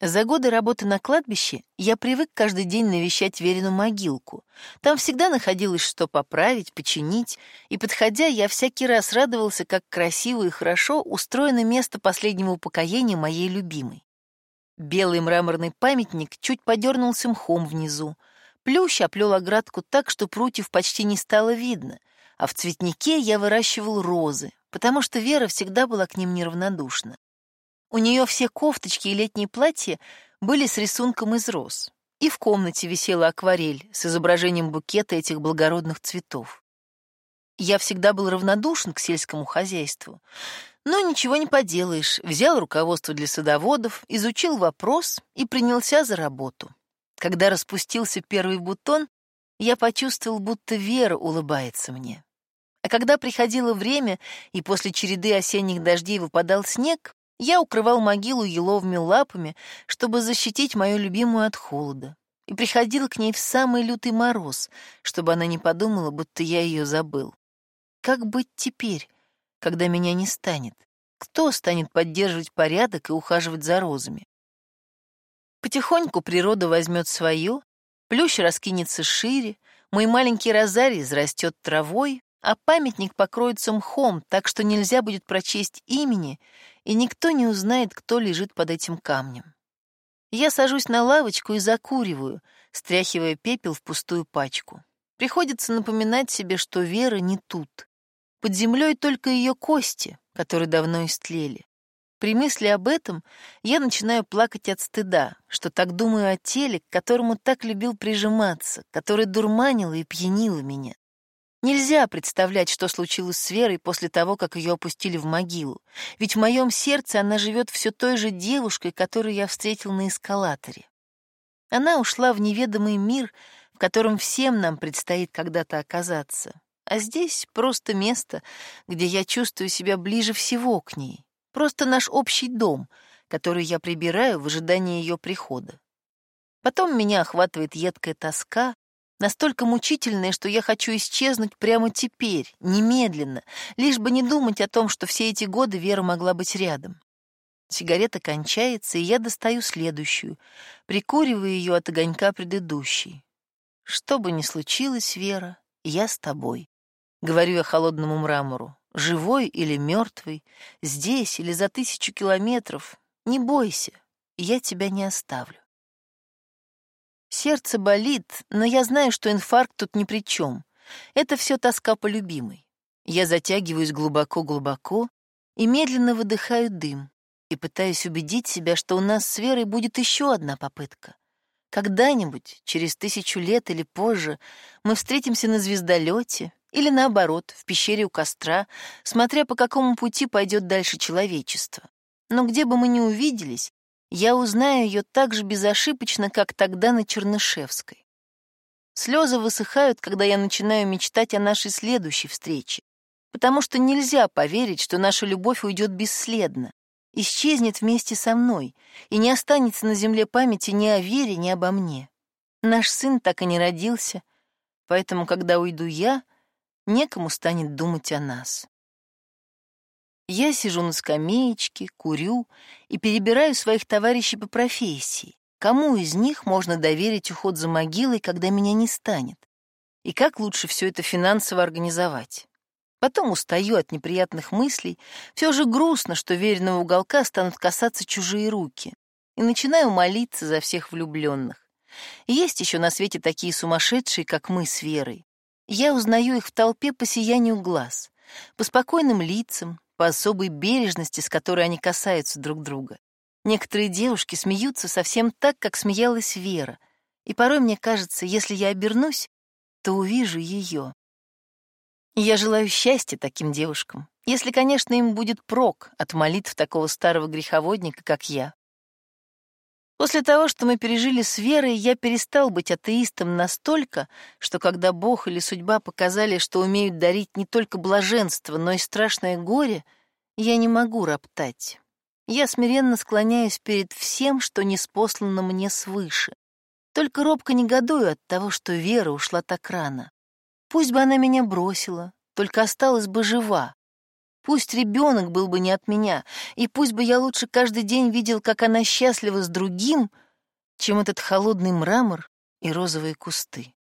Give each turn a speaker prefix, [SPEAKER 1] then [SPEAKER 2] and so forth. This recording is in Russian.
[SPEAKER 1] За годы работы на кладбище я привык каждый день навещать Верину могилку. Там всегда находилось что поправить, починить, и, подходя, я всякий раз радовался, как красиво и хорошо устроено место последнего упокоения моей любимой. Белый мраморный памятник чуть подернулся мхом внизу. Плющ оплел оградку так, что прутьев почти не стало видно, а в цветнике я выращивал розы, потому что Вера всегда была к ним неравнодушна. У нее все кофточки и летние платья были с рисунком из роз. И в комнате висела акварель с изображением букета этих благородных цветов. Я всегда был равнодушен к сельскому хозяйству. Но ничего не поделаешь, взял руководство для садоводов, изучил вопрос и принялся за работу. Когда распустился первый бутон, я почувствовал, будто Вера улыбается мне. А когда приходило время, и после череды осенних дождей выпадал снег, я укрывал могилу еловыми лапами, чтобы защитить мою любимую от холода, и приходил к ней в самый лютый мороз, чтобы она не подумала, будто я ее забыл. Как быть теперь, когда меня не станет? Кто станет поддерживать порядок и ухаживать за розами? Потихоньку природа возьмет свое, плющ раскинется шире, мой маленький розарий взрастет травой, а памятник покроется мхом, так что нельзя будет прочесть имени, и никто не узнает, кто лежит под этим камнем. Я сажусь на лавочку и закуриваю, стряхивая пепел в пустую пачку. Приходится напоминать себе, что Вера не тут. Под землей только ее кости, которые давно истлели. При мысли об этом я начинаю плакать от стыда, что так думаю о теле, к которому так любил прижиматься, которое дурманило и пьянило меня. Нельзя представлять, что случилось с Верой после того, как ее опустили в могилу, ведь в моем сердце она живет все той же девушкой, которую я встретил на эскалаторе. Она ушла в неведомый мир, в котором всем нам предстоит когда-то оказаться. А здесь просто место, где я чувствую себя ближе всего к ней. Просто наш общий дом, который я прибираю в ожидании ее прихода. Потом меня охватывает едкая тоска, Настолько мучительное, что я хочу исчезнуть прямо теперь, немедленно, лишь бы не думать о том, что все эти годы Вера могла быть рядом. Сигарета кончается, и я достаю следующую, прикуриваю ее от огонька предыдущей. Что бы ни случилось, Вера, я с тобой. Говорю я холодному мрамору. Живой или мертвый, здесь или за тысячу километров, не бойся, я тебя не оставлю. Сердце болит, но я знаю, что инфаркт тут ни при чем. Это все тоска по любимой. Я затягиваюсь глубоко-глубоко и медленно выдыхаю дым и пытаюсь убедить себя, что у нас с Верой будет еще одна попытка. Когда-нибудь, через тысячу лет или позже, мы встретимся на звездолете или, наоборот, в пещере у костра, смотря по какому пути пойдет дальше человечество. Но где бы мы ни увиделись, я узнаю ее так же безошибочно, как тогда на Чернышевской. Слезы высыхают, когда я начинаю мечтать о нашей следующей встрече, потому что нельзя поверить, что наша любовь уйдет бесследно, исчезнет вместе со мной и не останется на земле памяти ни о Вере, ни обо мне. Наш сын так и не родился, поэтому, когда уйду я, некому станет думать о нас. Я сижу на скамеечке, курю и перебираю своих товарищей по профессии. Кому из них можно доверить уход за могилой, когда меня не станет? И как лучше все это финансово организовать? Потом устаю от неприятных мыслей, все же грустно, что веренного уголка станут касаться чужие руки. И начинаю молиться за всех влюбленных. Есть еще на свете такие сумасшедшие, как мы с Верой. Я узнаю их в толпе по сиянию глаз, по спокойным лицам, по особой бережности, с которой они касаются друг друга. Некоторые девушки смеются совсем так, как смеялась Вера, и порой мне кажется, если я обернусь, то увижу ее. Я желаю счастья таким девушкам, если, конечно, им будет прок от молитв такого старого греховодника, как я. После того, что мы пережили с Верой, я перестал быть атеистом настолько, что когда Бог или судьба показали, что умеют дарить не только блаженство, но и страшное горе, я не могу роптать. Я смиренно склоняюсь перед всем, что не спослано мне свыше. Только робко негодую от того, что Вера ушла так рано. Пусть бы она меня бросила, только осталась бы жива. Пусть ребенок был бы не от меня, и пусть бы я лучше каждый день видел, как она счастлива с другим, чем этот холодный мрамор и розовые кусты.